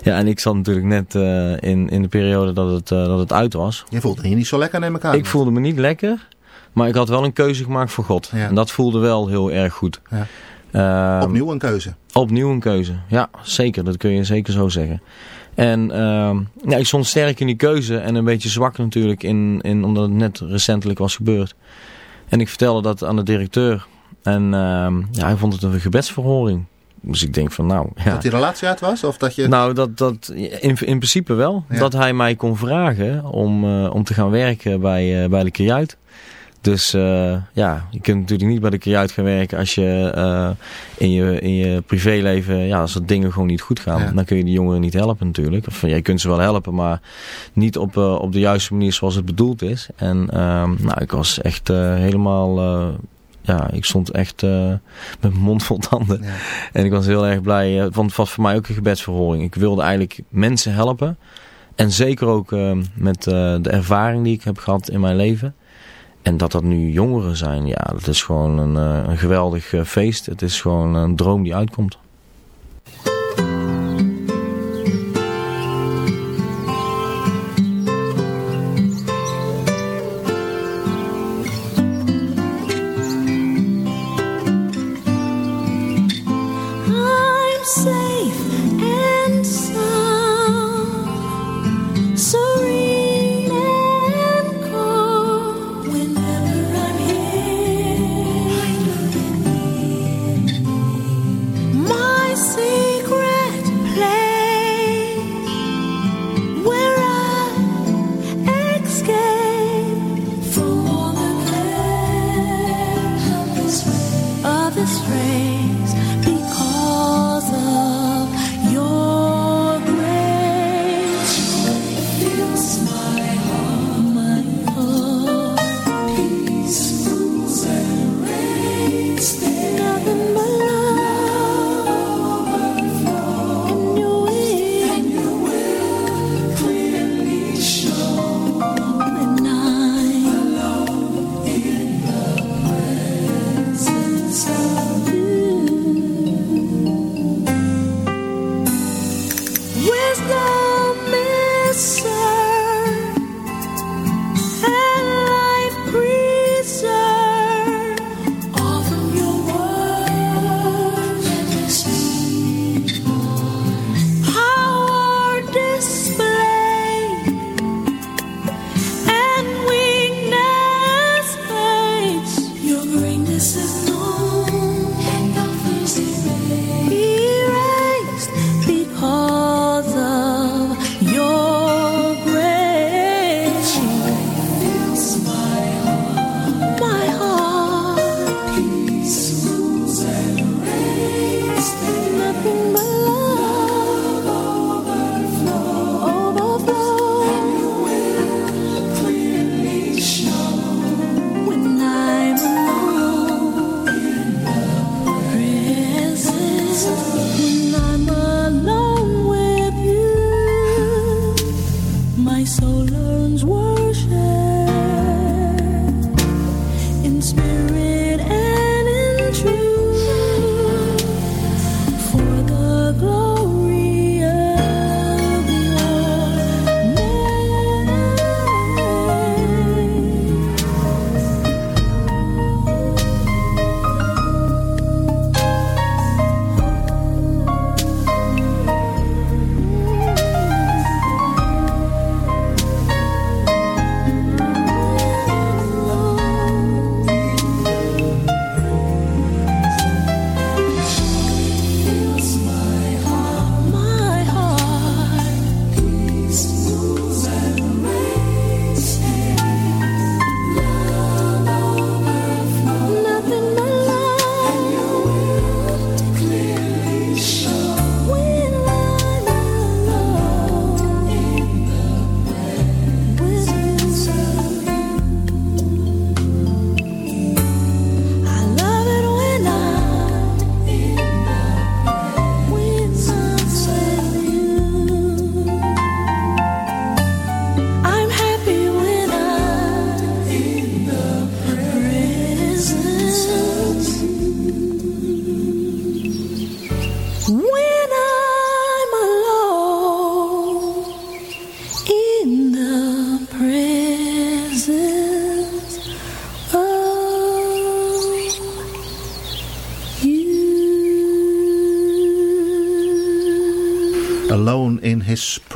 Ja, en ik zat natuurlijk net in, in de periode dat het, dat het uit was. Je voelde je niet zo lekker, neem ik aan. Ik voelde me niet lekker, maar ik had wel een keuze gemaakt voor God. Ja. En dat voelde wel heel erg goed. Ja. Ehm, Opnieuw een keuze. Opnieuw een keuze. Ja, zeker. Dat kun je zeker zo zeggen. En ehm, ja, ik stond sterk in die keuze en een beetje zwak natuurlijk, in, in, omdat het net recentelijk was gebeurd. En ik vertelde dat aan de directeur. En ehm, ja, hij vond het een gebedsverhoring. Dus ik denk van nou... Ja. Dat die relatie uit was? Of dat je... Nou, dat, dat, in, in principe wel. Ja. Dat hij mij kon vragen om, eh, om te gaan werken bij, eh, bij de Kajuit. Dus uh, ja, je kunt natuurlijk niet bij de kajuit gaan werken als je uh, in je, in je privéleven, ja, als er dingen gewoon niet goed gaan. Ja. Dan kun je die jongeren niet helpen natuurlijk. Of jij kunt ze wel helpen, maar niet op, uh, op de juiste manier zoals het bedoeld is. En nou, ik was echt helemaal ja, ik stond echt met mijn mond vol tanden. Ja. En ik was heel erg blij, want het was voor mij ook een gebedsverhoring. Ik wilde eigenlijk mensen helpen. En zeker ook met de ervaring die ik heb gehad in mijn leven. En dat dat nu jongeren zijn, ja, dat is gewoon een, een geweldig feest. Het is gewoon een droom die uitkomt.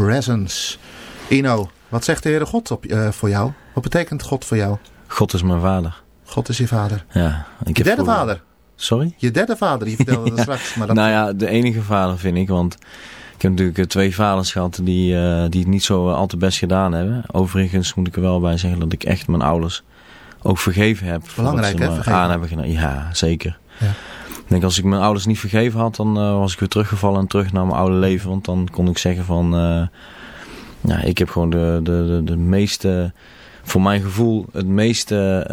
Presence. Ino, wat zegt de Heere God op, uh, voor jou? Wat betekent God voor jou? God is mijn vader. God is je vader. Ja. Ik je derde vader? Sorry? Je derde vader, je vertelde dat straks. Maar dat... Nou ja, de enige vader vind ik, want ik heb natuurlijk eh, twee vaders gehad die, uh, die het niet zo al te best gedaan hebben. Overigens moet ik er wel bij zeggen dat ik echt mijn ouders ook vergeven heb. Belangrijk hè, vergeven. Aan hebben gedaan. Ja, zeker. Ja. Ik denk als ik mijn ouders niet vergeven had, dan was ik weer teruggevallen en terug naar mijn oude leven. Want dan kon ik zeggen van, ja, ik heb gewoon de, de, de, de meeste, voor mijn gevoel, het meeste,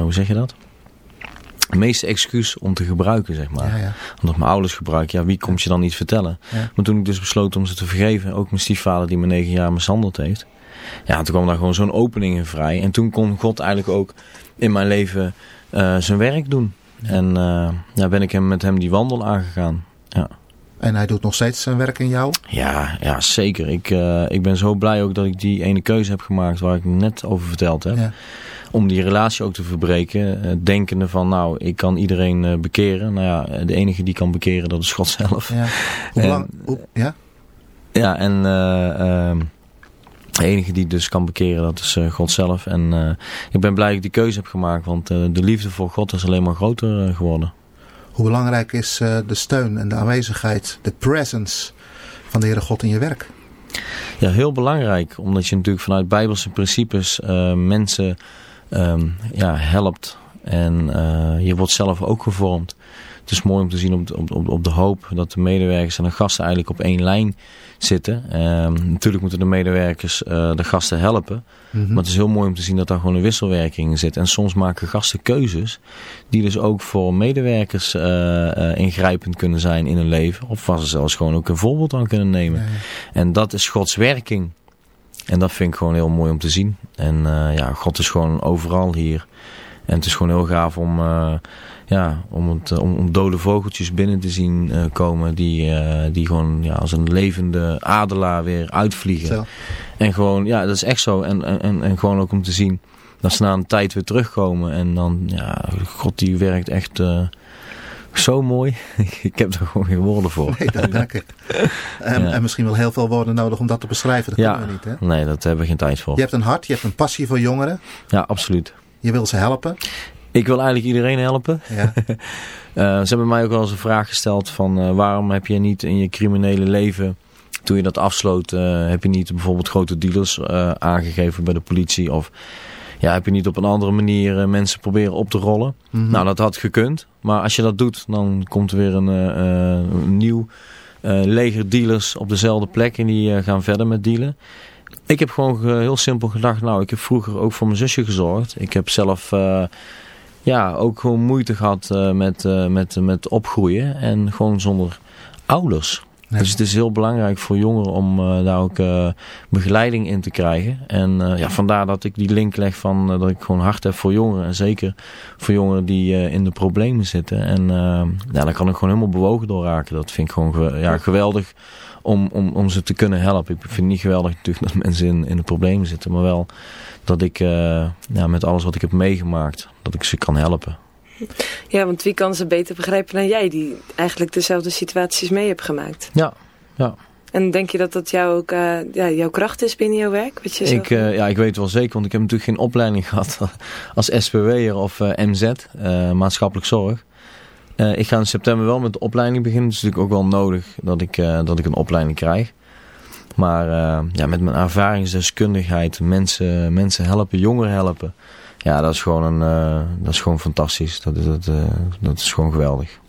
hoe zeg je dat? Het meeste excuus om te gebruiken, zeg maar. Ja, ja. Omdat mijn ouders gebruiken, ja, wie komt je dan niet vertellen? Ja. Maar toen ik dus besloot om ze te vergeven, ook mijn stiefvader die me negen jaar mishandeld heeft. Ja, toen kwam daar gewoon zo'n opening in vrij. En toen kon God eigenlijk ook in mijn leven zijn werk doen. En uh, ja, ben ik hem met hem die wandel aangegaan. Ja. En hij doet nog steeds zijn werk in jou? Ja, ja zeker. Ik, uh, ik ben zo blij ook dat ik die ene keuze heb gemaakt waar ik net over verteld heb. Ja om die relatie ook te verbreken. Uh, denkende van, nou, ik kan iedereen uh, bekeren. Nou ja, de enige die kan bekeren, dat is God zelf. Ja. Hoe en, lang? Hoe, ja? Ja, en uh, de enige die dus kan bekeren, dat is God zelf. En ik ben blij dat ik die keuze heb gemaakt, want de liefde voor God is alleen maar groter geworden. Hoe belangrijk is de steun en de aanwezigheid, de presence van de Heere God in je werk? Ja, heel belangrijk. Omdat je natuurlijk vanuit bijbelse principes mensen um, ja, helpt. En je wordt zelf ook gevormd. Het is mooi om te zien op, op, op de hoop dat de medewerkers en de gasten eigenlijk op één lijn zitten. Um, natuurlijk moeten de medewerkers uh, de gasten helpen. Mm -hmm. Maar het is heel mooi om te zien dat daar gewoon een wisselwerking in zit. En soms maken gasten keuzes die dus ook voor medewerkers uh, ingrijpend kunnen zijn in hun leven. Of waar ze zelfs gewoon ook een voorbeeld aan kunnen nemen. Ja, ja. En dat is Gods werking. En dat vind ik gewoon heel mooi om te zien. En ja, God is gewoon overal hier. En het is gewoon heel gaaf om, ja, om, het, om, om, dode vogeltjes binnen te zien uh, komen. Die, die gewoon ja, als een levende adelaar weer uitvliegen. Zo. En gewoon, ja, dat is echt zo. En, en, en gewoon ook om te zien dat ze na een tijd weer terugkomen. En dan, ja, God die werkt echt zo mooi. ik heb er gewoon geen woorden voor. Nee, dat dank ik. En, ja. en, misschien wel heel veel woorden nodig om dat te beschrijven. Dat ja, kunnen we niet, hè? Nee, dat hebben we geen tijd voor. Je hebt een hart, je hebt een passie voor jongeren. Ja, absoluut. Je wil ze helpen. Ik wil eigenlijk iedereen helpen. Ja. uh, ze hebben mij ook wel eens een vraag gesteld van uh, waarom heb je niet in je criminele leven, toen je dat afsloot, uh, heb je niet bijvoorbeeld grote dealers aangegeven bij de politie of ja, heb je niet op een andere manier mensen proberen op te rollen. Mm -hmm. Nou, dat had gekund. Maar als je dat doet, dan komt er weer een, een nieuw leger dealers op dezelfde plek en die gaan verder met dealen. Ik heb gewoon heel simpel gedacht, nou, ik heb vroeger ook voor mijn zusje gezorgd. Ik heb zelf ja, ook gewoon moeite gehad met, met, met opgroeien en gewoon zonder ouders. Dus het is heel belangrijk voor jongeren om uh, daar ook uh, begeleiding in te krijgen. En uh, ja, vandaar dat ik die link leg van dat ik gewoon hart heb voor jongeren. En zeker voor jongeren die in de problemen zitten. En ja, daar kan ik gewoon helemaal bewogen door raken. Dat vind ik gewoon ge ja, geweldig om, om, om ze te kunnen helpen. Ik vind het niet geweldig natuurlijk dat mensen in, in de problemen zitten. Maar wel dat ik ja, met alles wat ik heb meegemaakt, dat ik ze kan helpen. Ja, want wie kan ze beter begrijpen dan jij, die eigenlijk dezelfde situaties mee hebt gemaakt? Ja, ja. En denk je dat dat jou ook, uh, ja, jouw kracht is binnen jouw werk? Wat je ik, uh, ja, ik weet het wel zeker, want ik heb natuurlijk geen opleiding gehad als SPW'er of uh, MZ, maatschappelijk zorg. ik ga in september wel met de opleiding beginnen. Het is natuurlijk ook wel nodig dat ik, dat ik een opleiding krijg. Maar ja, met mijn ervaringsdeskundigheid, mensen, mensen helpen, jongeren helpen ja, dat is gewoon, een, uh, dat is gewoon fantastisch. Dat dat, uh, dat is gewoon geweldig.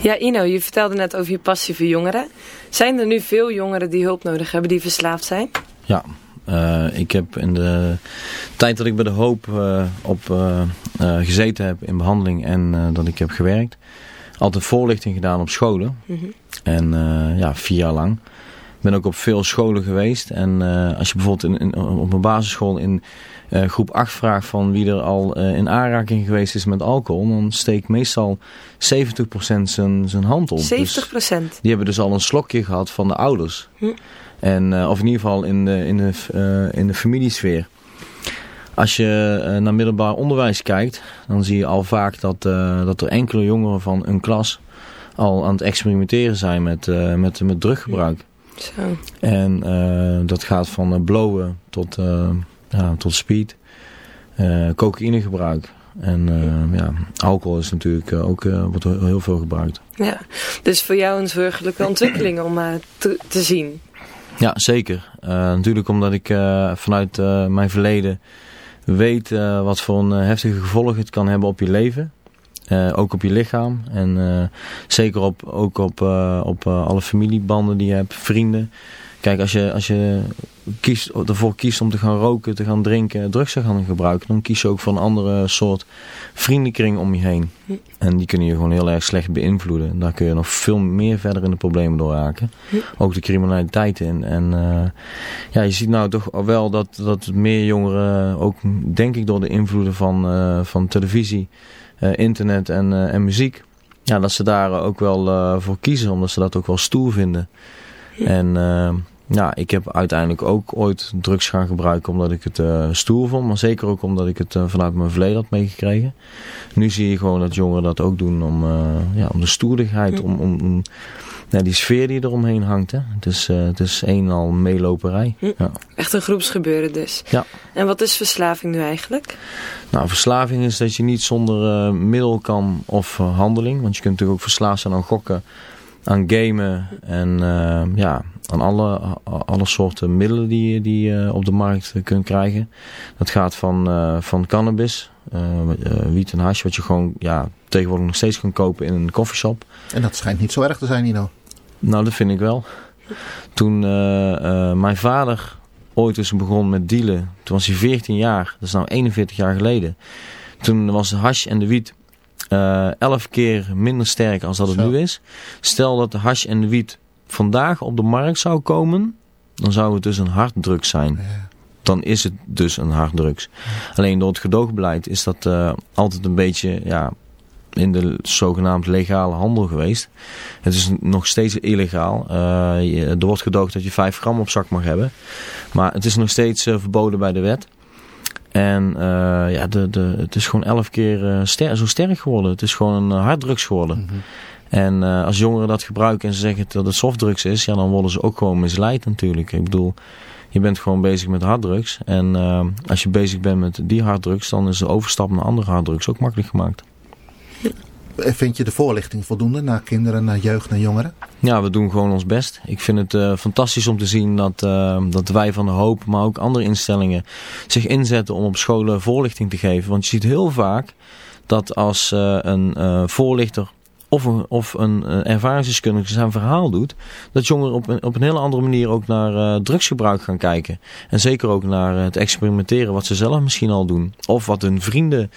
Ja, Ino, je vertelde net over je passie voor jongeren. Zijn er nu veel jongeren die hulp nodig hebben, die verslaafd zijn? Ja, uh, ik heb in de tijd dat ik bij de hoop uh, op uh, gezeten heb in behandeling en dat ik heb gewerkt, altijd voorlichting gedaan op scholen. Mm -hmm. En ja, vier jaar lang. Ik ben ook op veel scholen geweest. En als je bijvoorbeeld in, in, op een basisschool in groep 8 vraagt van wie er al in aanraking geweest is met alcohol, dan steekt meestal 70% zijn, zijn hand op. 70%? Dus die hebben dus al een slokje gehad van de ouders. Hm. En, uh, of in ieder geval in de, in de, in de familiesfeer. Als je naar middelbaar onderwijs kijkt, dan zie je al vaak dat, dat er enkele jongeren van een klas al aan het experimenteren zijn met, met, met druggebruik. Zo. En dat gaat van blowen tot, ja, tot speed, cocaïnegebruik. En ja, alcohol is natuurlijk ook, wordt heel veel gebruikt. Ja, dus voor jou een zorgelijke ontwikkeling om te, te zien. Ja, zeker. Natuurlijk omdat ik vanuit mijn verleden weet wat voor een heftige gevolgen het kan hebben op je leven. ook op je lichaam. En zeker op, ook op, op alle familiebanden die je hebt, vrienden. Kijk, als je, als je kiest, ervoor kiest om te gaan roken, te gaan drinken, drugs te gaan gebruiken, dan kies je ook voor een andere soort vriendenkring om je heen. Hm. En die kunnen je gewoon heel erg slecht beïnvloeden. En daar kun je nog veel meer verder in de problemen door raken. Hm. Ook de criminaliteit in. En uh, ja, je ziet nou toch wel dat, dat meer jongeren, ook denk ik door de invloeden van, uh, van televisie, uh, internet en, en muziek, ja, dat ze daar ook wel voor kiezen, omdat ze dat ook wel stoer vinden. Hm. En ja, ik heb uiteindelijk ook ooit drugs gaan gebruiken omdat ik het uh, stoer vond. Maar zeker ook omdat ik het uh, vanuit mijn verleden had meegekregen. Nu zie je gewoon dat jongeren dat ook doen om, uh, ja, om de stoerdigheid, om, om, om ja, die sfeer die eromheen hangt. Hè. Het, is, het is een en al meeloperij. Hm. Ja. Echt een groepsgebeuren dus. Ja. En wat is verslaving nu eigenlijk? Nou, verslaving is dat je niet zonder middel kan of handeling. Want je kunt natuurlijk ook verslaafd zijn aan gokken, aan gamen en ja, aan alle, alle soorten middelen die, die je op de markt kunt krijgen. Dat gaat van, uh, van cannabis, uh, wiet en hash, wat je gewoon ja, tegenwoordig nog steeds kan kopen in een coffeeshop. En dat schijnt niet zo erg te zijn, Nino. Nou, dat vind ik wel. Toen uh, mijn vader ooit eens begon met dealen, toen was hij 14 jaar, dat is nou 41 jaar geleden. Toen was de hash en de wiet uh, 11 keer minder sterk als dat het Zo. nu is. Stel dat de hash en de wiet vandaag op de markt zou komen, dan zou het dus een harddrugs zijn. Dan is het dus een harddrugs. Alleen door het gedoogbeleid is dat uh, altijd een beetje ja, in de zogenaamd legale handel geweest. Het is nog steeds illegaal. Uh, er wordt gedoogd dat je 5 gram op zak mag hebben. Maar het is nog steeds uh, verboden bij de wet. En uh, ja, de, de, het is gewoon elf keer ster zo sterk geworden. Het is gewoon een harddrugs geworden. Mhm. Mm -hmm. En uh, als jongeren dat gebruiken en ze zeggen dat het softdrugs is, ja, dan worden ze ook gewoon misleid natuurlijk. Ik bedoel, je bent gewoon bezig met harddrugs. En uh, als je bezig bent met die harddrugs, dan is de overstap naar andere harddrugs ook makkelijk gemaakt. Vind je de voorlichting voldoende naar kinderen, naar jeugd, naar jongeren? Ja, we doen gewoon ons best. Ik vind het uh, fantastisch om te zien dat, uh, dat wij van de hoop, maar ook andere instellingen zich inzetten om op scholen voorlichting te geven. Want je ziet heel vaak dat als een voorlichter of een, of een ervaringsdeskundige zijn verhaal doet, dat jongeren op een, op een hele andere manier ook naar uh, drugsgebruik gaan kijken. En zeker ook naar het experimenteren wat ze zelf misschien al doen. Of wat hun vrienden,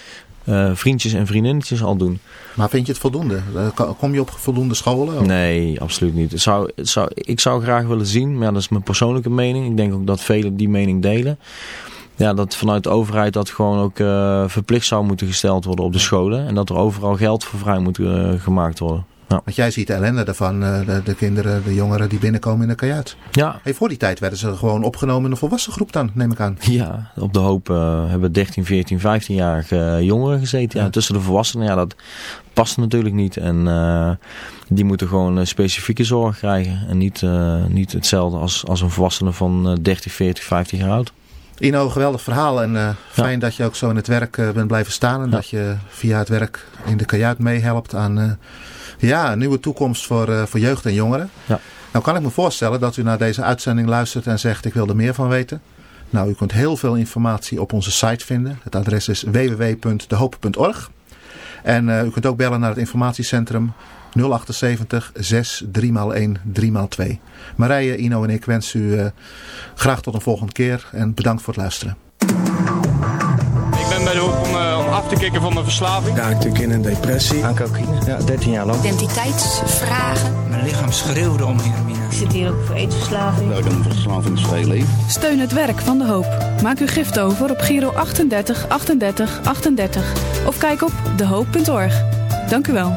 uh, vriendjes en vriendinnetjes al doen. Maar vind je het voldoende? Kom je op voldoende scholen? Of? Nee, absoluut niet. Het zou, het zou, ik zou graag willen zien, maar ja, dat is mijn persoonlijke mening. Ik denk ook dat velen die mening delen ja, dat vanuit de overheid dat gewoon ook uh, verplicht zou moeten gesteld worden op de scholen. En dat er overal geld voor vrij moet uh, gemaakt worden. Ja. Want jij ziet de ellende ervan, uh, de, de, kinderen, de jongeren die binnenkomen in de kajuit. Ja. Hey, voor die tijd werden ze gewoon opgenomen in een volwassen groep dan, neem ik aan. Ja, op de hoop hebben 13, 14, 15-jarige jongeren gezeten. Ja. ja. tussen de volwassenen, ja, dat past natuurlijk niet. En die moeten gewoon specifieke zorg krijgen. En niet, niet hetzelfde als, als een volwassene van 30, 40, 50 jaar oud. Ino, geweldig verhaal en uh, fijn ja. dat je ook zo in het werk uh, bent blijven staan. En ja. dat je via het werk in de kajuit meehelpt aan uh, ja, een nieuwe toekomst voor, voor jeugd en jongeren. Ja. Nou kan ik me voorstellen dat u naar deze uitzending luistert en zegt ik wil er meer van weten. Nou, u kunt heel veel informatie op onze site vinden. Het adres is www.dehoop.org. En u kunt ook bellen naar het informatiecentrum 078 6 3x1 3x2. Marije, Ino en ik wensen u uh, graag tot een volgende keer en bedankt voor het luisteren. Ik ben bij de hoek om, uh, om af te kicken van mijn verslaving. Ja, natuurlijk in een depressie. Aan cocaïne. Ja, 13 jaar lang. Identiteitsvragen. Mijn lichaam schreeuwde om heroïne. Ik zit hier ook voor eetverslaving. Nou, verslavingsvrij leven. Steun het werk van De Hoop. Maak uw gift over op Giro 38 38 38 of kijk op dehoop.org. Dank u wel.